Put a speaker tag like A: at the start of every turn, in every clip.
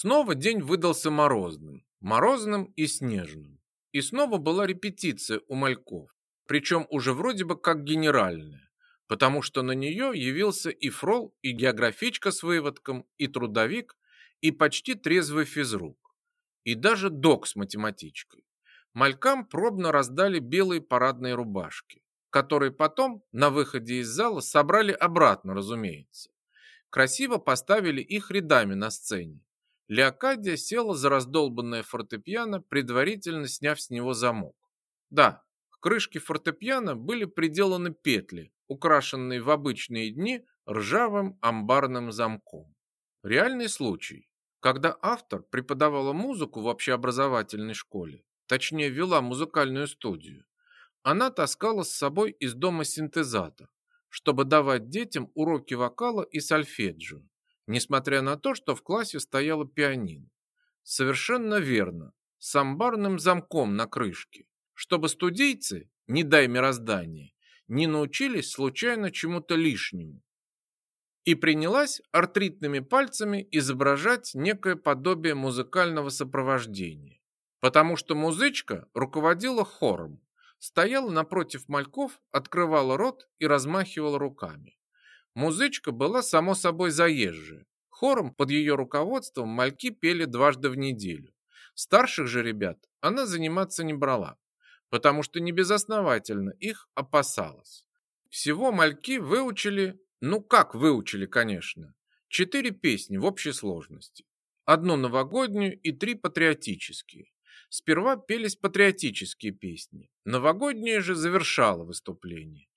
A: Снова день выдался морозным, морозным и снежным. И снова была репетиция у мальков, причем уже вроде бы как генеральная, потому что на нее явился и фрол, и географичка с выводком, и трудовик, и почти трезвый физрук, и даже док с математичкой. Малькам пробно раздали белые парадные рубашки, которые потом на выходе из зала собрали обратно, разумеется. Красиво поставили их рядами на сцене. Леокадия села за раздолбанное фортепиано, предварительно сняв с него замок. Да, к крышке фортепиано были приделаны петли, украшенные в обычные дни ржавым амбарным замком. Реальный случай, когда автор преподавала музыку в общеобразовательной школе, точнее вела музыкальную студию, она таскала с собой из дома синтезатор, чтобы давать детям уроки вокала и сольфеджио, несмотря на то, что в классе стояла пианино. Совершенно верно, с амбарным замком на крышке, чтобы студийцы, не дай мироздание, не научились случайно чему-то лишнему. И принялась артритными пальцами изображать некое подобие музыкального сопровождения, потому что музычка руководила хором, стояла напротив мальков, открывала рот и размахивала руками. Музычка была само собой заезжая. Хором под ее руководством мальки пели дважды в неделю. Старших же ребят она заниматься не брала, потому что небезосновательно их опасалась. Всего мальки выучили, ну как выучили, конечно, четыре песни в общей сложности. Одну новогоднюю и три патриотические. Сперва пелись патриотические песни, новогодняя же завершала выступление.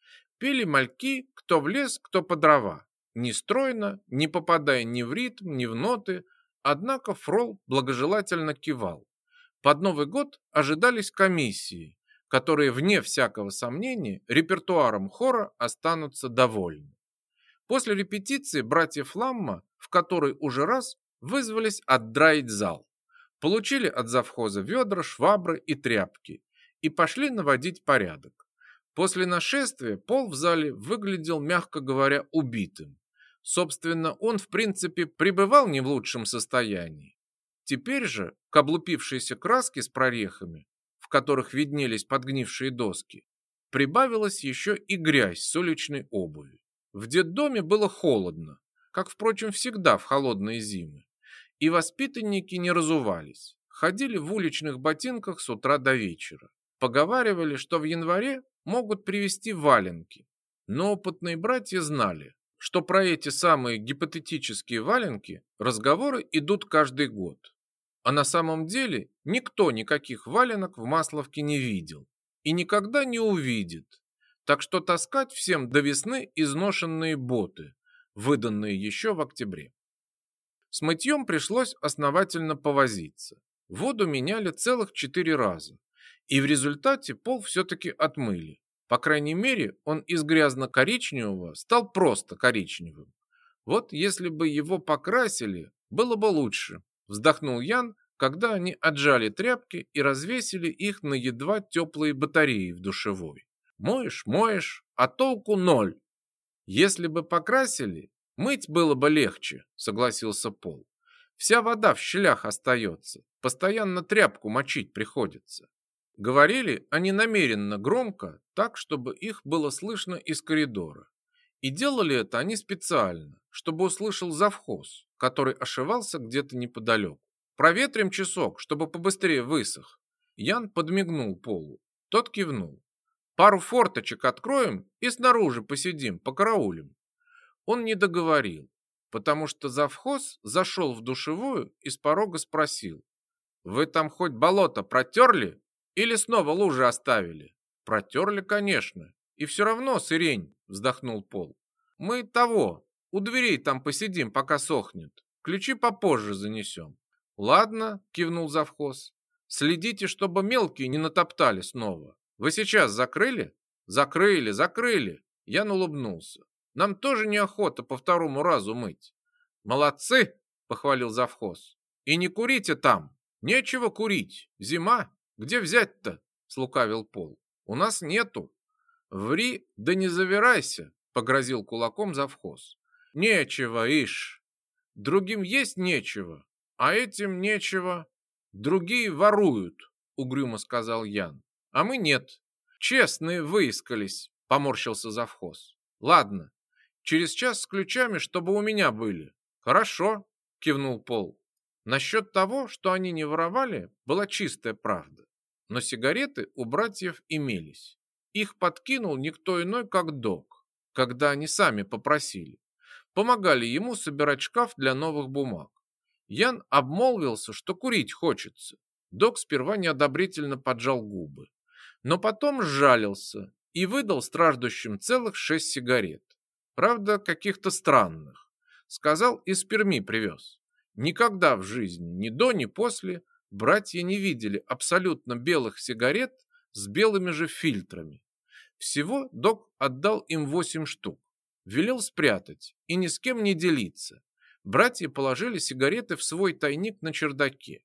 A: Пели мальки, кто в лес, кто по дрова. Не стройно, не попадая ни в ритм, ни в ноты, однако Фрол благожелательно кивал. Под Новый год ожидались комиссии, которые, вне всякого сомнения, репертуаром хора останутся довольны. После репетиции братья Фламма, в которой уже раз вызвались отдраить зал получили от завхоза ведра, швабры и тряпки и пошли наводить порядок. После нашествия пол в зале выглядел, мягко говоря, убитым. Собственно, он, в принципе, пребывал не в лучшем состоянии. Теперь же к облупившейся краске с прорехами, в которых виднелись подгнившие доски, прибавилась еще и грязь с уличной обуви. В детдоме было холодно, как, впрочем, всегда в холодные зимы. И воспитанники не разувались, ходили в уличных ботинках с утра до вечера. Поговаривали, что в январе могут привезти валенки. Но опытные братья знали, что про эти самые гипотетические валенки разговоры идут каждый год. А на самом деле никто никаких валенок в Масловке не видел и никогда не увидит. Так что таскать всем до весны изношенные боты, выданные еще в октябре. С мытьем пришлось основательно повозиться. Воду меняли целых четыре раза. И в результате пол все-таки отмыли. По крайней мере, он из грязно-коричневого стал просто коричневым. Вот если бы его покрасили, было бы лучше, вздохнул Ян, когда они отжали тряпки и развесили их на едва теплые батареи в душевой. Моешь, моешь, а толку ноль. Если бы покрасили, Мыть было бы легче, согласился Пол. Вся вода в щелях остается, постоянно тряпку мочить приходится. Говорили они намеренно громко, так, чтобы их было слышно из коридора. И делали это они специально, чтобы услышал завхоз, который ошивался где-то неподалеку. Проветрим часок, чтобы побыстрее высох. Ян подмигнул Полу. Тот кивнул. Пару форточек откроем и снаружи посидим, покараулим. Он не договорил, потому что завхоз зашел в душевую и с порога спросил. «Вы там хоть болото протерли или снова лужи оставили?» «Протерли, конечно. И все равно сырень», — вздохнул Пол. «Мы того, у дверей там посидим, пока сохнет. Ключи попозже занесем». «Ладно», — кивнул завхоз. «Следите, чтобы мелкие не натоптали снова. Вы сейчас закрыли?» «Закрыли, закрыли!» Я улыбнулся. Нам тоже неохота по второму разу мыть. Молодцы, похвалил завхоз. И не курите там. Нечего курить. Зима. Где взять-то? Слукавил Пол. У нас нету. Ври, да не завирайся, погрозил кулаком завхоз. Нечего, ишь. Другим есть нечего, А этим нечего. Другие воруют, угрюмо сказал Ян. А мы нет. Честные выискались, поморщился завхоз. Ладно, через час с ключами, чтобы у меня были. Хорошо, кивнул Пол. Насчет того, что они не воровали, была чистая правда. Но сигареты у братьев имелись. Их подкинул никто иной, как Док, когда они сами попросили. Помогали ему собирать шкаф для новых бумаг. Ян обмолвился, что курить хочется. Док сперва неодобрительно поджал губы, но потом сжалился и выдал страждущим целых шесть сигарет. Правда, каких-то странных. Сказал, из Перми привез. Никогда в жизни, ни до, ни после, братья не видели абсолютно белых сигарет с белыми же фильтрами. Всего док отдал им восемь штук. Велел спрятать и ни с кем не делиться. Братья положили сигареты в свой тайник на чердаке.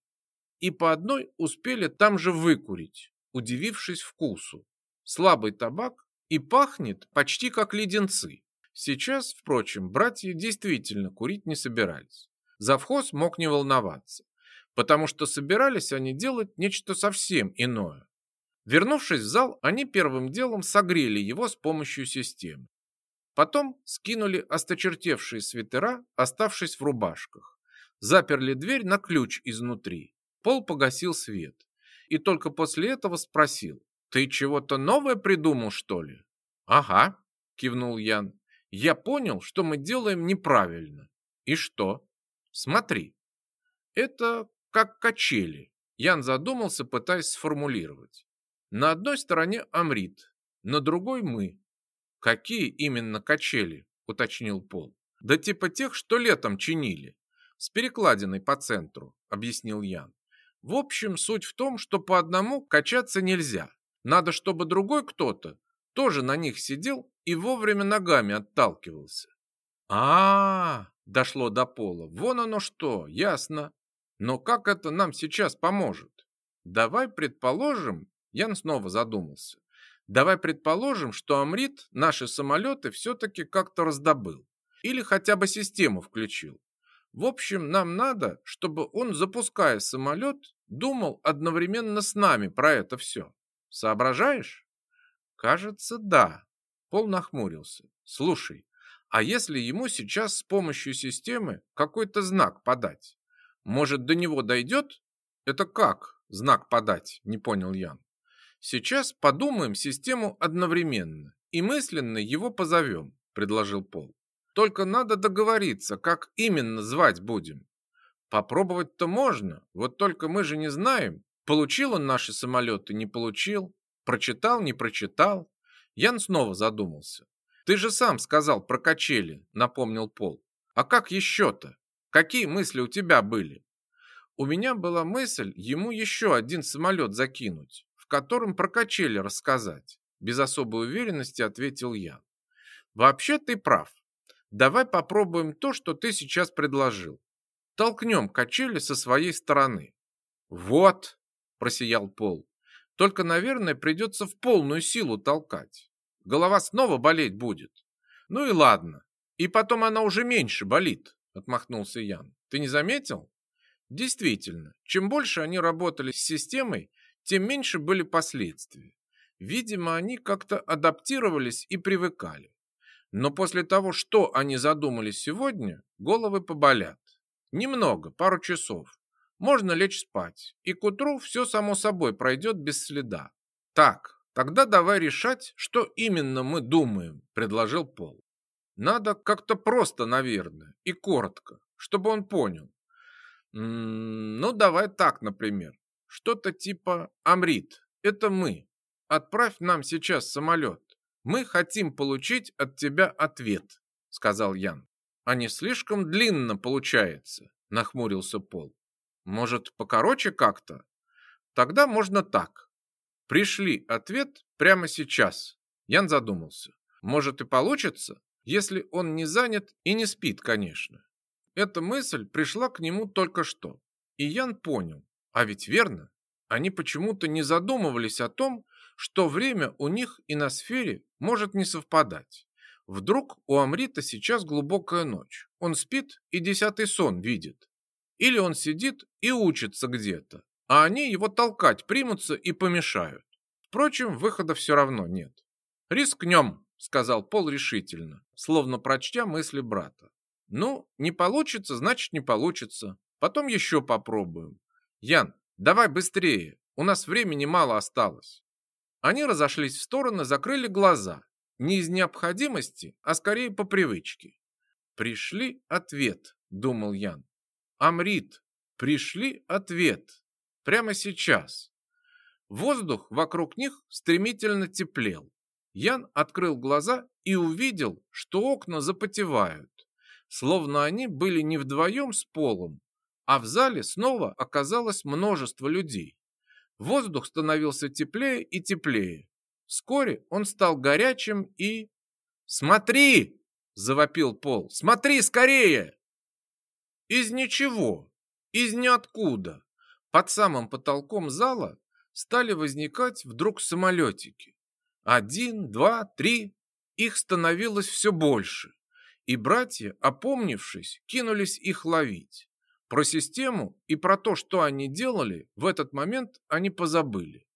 A: И по одной успели там же выкурить, удивившись вкусу. Слабый табак и пахнет почти как леденцы. Сейчас, впрочем, братья действительно курить не собирались. Завхоз мог не волноваться, потому что собирались они делать нечто совсем иное. Вернувшись в зал, они первым делом согрели его с помощью системы. Потом скинули осточертевшие свитера, оставшись в рубашках. Заперли дверь на ключ изнутри. Пол погасил свет. И только после этого спросил. «Ты чего-то новое придумал, что ли?» «Ага», — кивнул Ян. «Я понял, что мы делаем неправильно». «И что?» «Смотри». «Это как качели». Ян задумался, пытаясь сформулировать. На одной стороне Амрит, на другой мы. Какие именно качели? уточнил Пол. Да типа тех, что летом чинили. С перекладиной по центру, объяснил Ян. В общем, суть в том, что по одному качаться нельзя. Надо, чтобы другой кто-то тоже на них сидел и вовремя ногами отталкивался. А, -а, -а дошло до Пола. Вон оно что, ясно. Но как это нам сейчас поможет? Давай предположим, Ян снова задумался. Давай предположим, что Амрит наши самолеты все-таки как-то раздобыл. Или хотя бы систему включил. В общем, нам надо, чтобы он, запуская самолет, думал одновременно с нами про это все. Соображаешь? Кажется, да. Пол нахмурился. Слушай, а если ему сейчас с помощью системы какой-то знак подать? Может, до него дойдет? Это как знак подать? Не понял Ян. Сейчас подумаем систему одновременно и мысленно его позовем, предложил Пол. Только надо договориться, как именно звать будем. Попробовать-то можно, вот только мы же не знаем, получил он наши самолеты, не получил, прочитал, не прочитал. Ян снова задумался. Ты же сам сказал про качели, напомнил Пол. А как еще-то? Какие мысли у тебя были? У меня была мысль ему еще один самолет закинуть в котором про качели рассказать, без особой уверенности ответил я. Вообще ты прав. Давай попробуем то, что ты сейчас предложил. Толкнем качели со своей стороны. Вот, просиял Пол. Только, наверное, придется в полную силу толкать. Голова снова болеть будет. Ну и ладно. И потом она уже меньше болит, отмахнулся Ян. Ты не заметил? Действительно, чем больше они работали с системой, тем меньше были последствия. Видимо, они как-то адаптировались и привыкали. Но после того, что они задумали сегодня, головы поболят. Немного, пару часов. Можно лечь спать, и к утру все само собой пройдет без следа. Так, тогда давай решать, что именно мы думаем, предложил Пол. Надо как-то просто, наверное, и коротко, чтобы он понял. М -м, ну, давай так, например. Что-то типа «Амрит, это мы. Отправь нам сейчас самолет. Мы хотим получить от тебя ответ», — сказал Ян. «А не слишком длинно получается», — нахмурился Пол. «Может, покороче как-то? Тогда можно так. Пришли ответ прямо сейчас». Ян задумался. «Может и получится, если он не занят и не спит, конечно». Эта мысль пришла к нему только что, и Ян понял, а ведь верно, они почему-то не задумывались о том, что время у них и на сфере может не совпадать. Вдруг у Амрита сейчас глубокая ночь. Он спит и десятый сон видит. Или он сидит и учится где-то, а они его толкать примутся и помешают. Впрочем, выхода все равно нет. «Рискнем», — сказал Пол решительно, словно прочтя мысли брата. «Ну, не получится, значит, не получится. Потом еще попробуем. Ян, давай быстрее, у нас времени мало осталось». Они разошлись в стороны, закрыли глаза. Не из необходимости, а скорее по привычке. «Пришли ответ», — думал Ян. «Амрит, пришли ответ. Прямо сейчас». Воздух вокруг них стремительно теплел. Ян открыл глаза и увидел, что окна запотевают, словно они были не вдвоем с полом, а в зале снова оказалось множество людей. Воздух становился теплее и теплее. Вскоре он стал горячим и... «Смотри!» – завопил Пол. «Смотри скорее!» Из ничего, из ниоткуда, под самым потолком зала стали возникать вдруг самолетики. Один, два, три. Их становилось все больше. И братья, опомнившись, кинулись их ловить. Про систему и про то, что они делали, в этот момент они позабыли.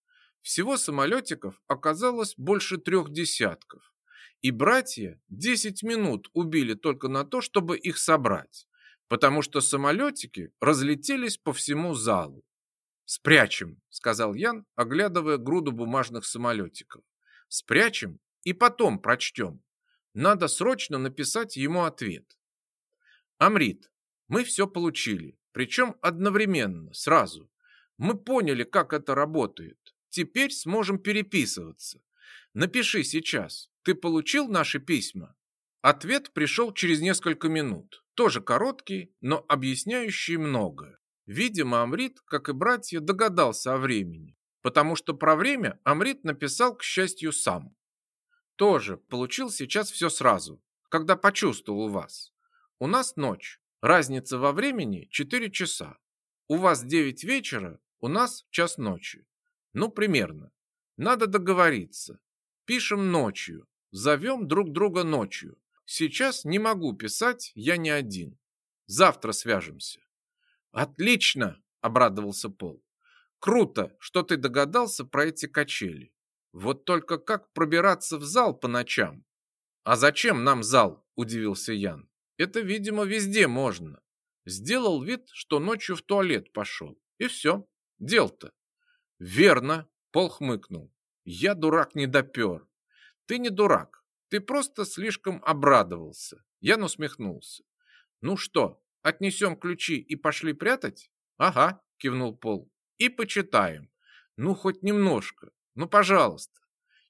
A: Всего самолетиков оказалось больше трех десятков. И братья 10 минут убили только на то, чтобы их собрать, потому что самолетики разлетелись по всему залу. «Спрячем», — сказал Ян, оглядывая груду бумажных самолетиков. «Спрячем и потом прочтем. Надо срочно написать ему ответ». «Амрит, мы все получили, причем одновременно, сразу. Мы поняли, как это работает. Теперь сможем переписываться. Напиши сейчас. Ты получил наши письма? Ответ пришел через несколько минут. Тоже короткий, но объясняющий многое. Видимо, Амрит, как и братья, догадался о времени, потому что про время Амрит написал, к счастью, сам. Тоже получил сейчас все сразу, когда почувствовал вас. У нас ночь, Разница во времени 4 часа. У вас 9 вечера, у нас час ночи. Ну, примерно. Надо договориться. Пишем ночью. Зовем друг друга ночью. Сейчас не могу писать, я не один. Завтра свяжемся. Отлично, обрадовался Пол. Круто, что ты догадался про эти качели. Вот только как пробираться в зал по ночам? А зачем нам зал? Удивился Ян. Это, видимо, везде можно. Сделал вид, что ночью в туалет пошел. И все. Дел-то. Верно, Пол хмыкнул. Я дурак не допер. Ты не дурак. Ты просто слишком обрадовался. Я усмехнулся. Ну что, отнесем ключи и пошли прятать? Ага, кивнул Пол. И почитаем. Ну, хоть немножко. Ну, пожалуйста.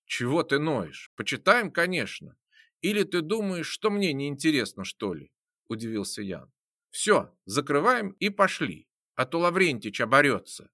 A: Чего ты ноешь? Почитаем, конечно. Или ты думаешь, что мне не интересно, что ли? Удивился Ян. Все, закрываем и пошли, а то Лаврентич оборется.